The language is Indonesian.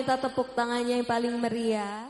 minta tepuk tangannya yang paling meriah.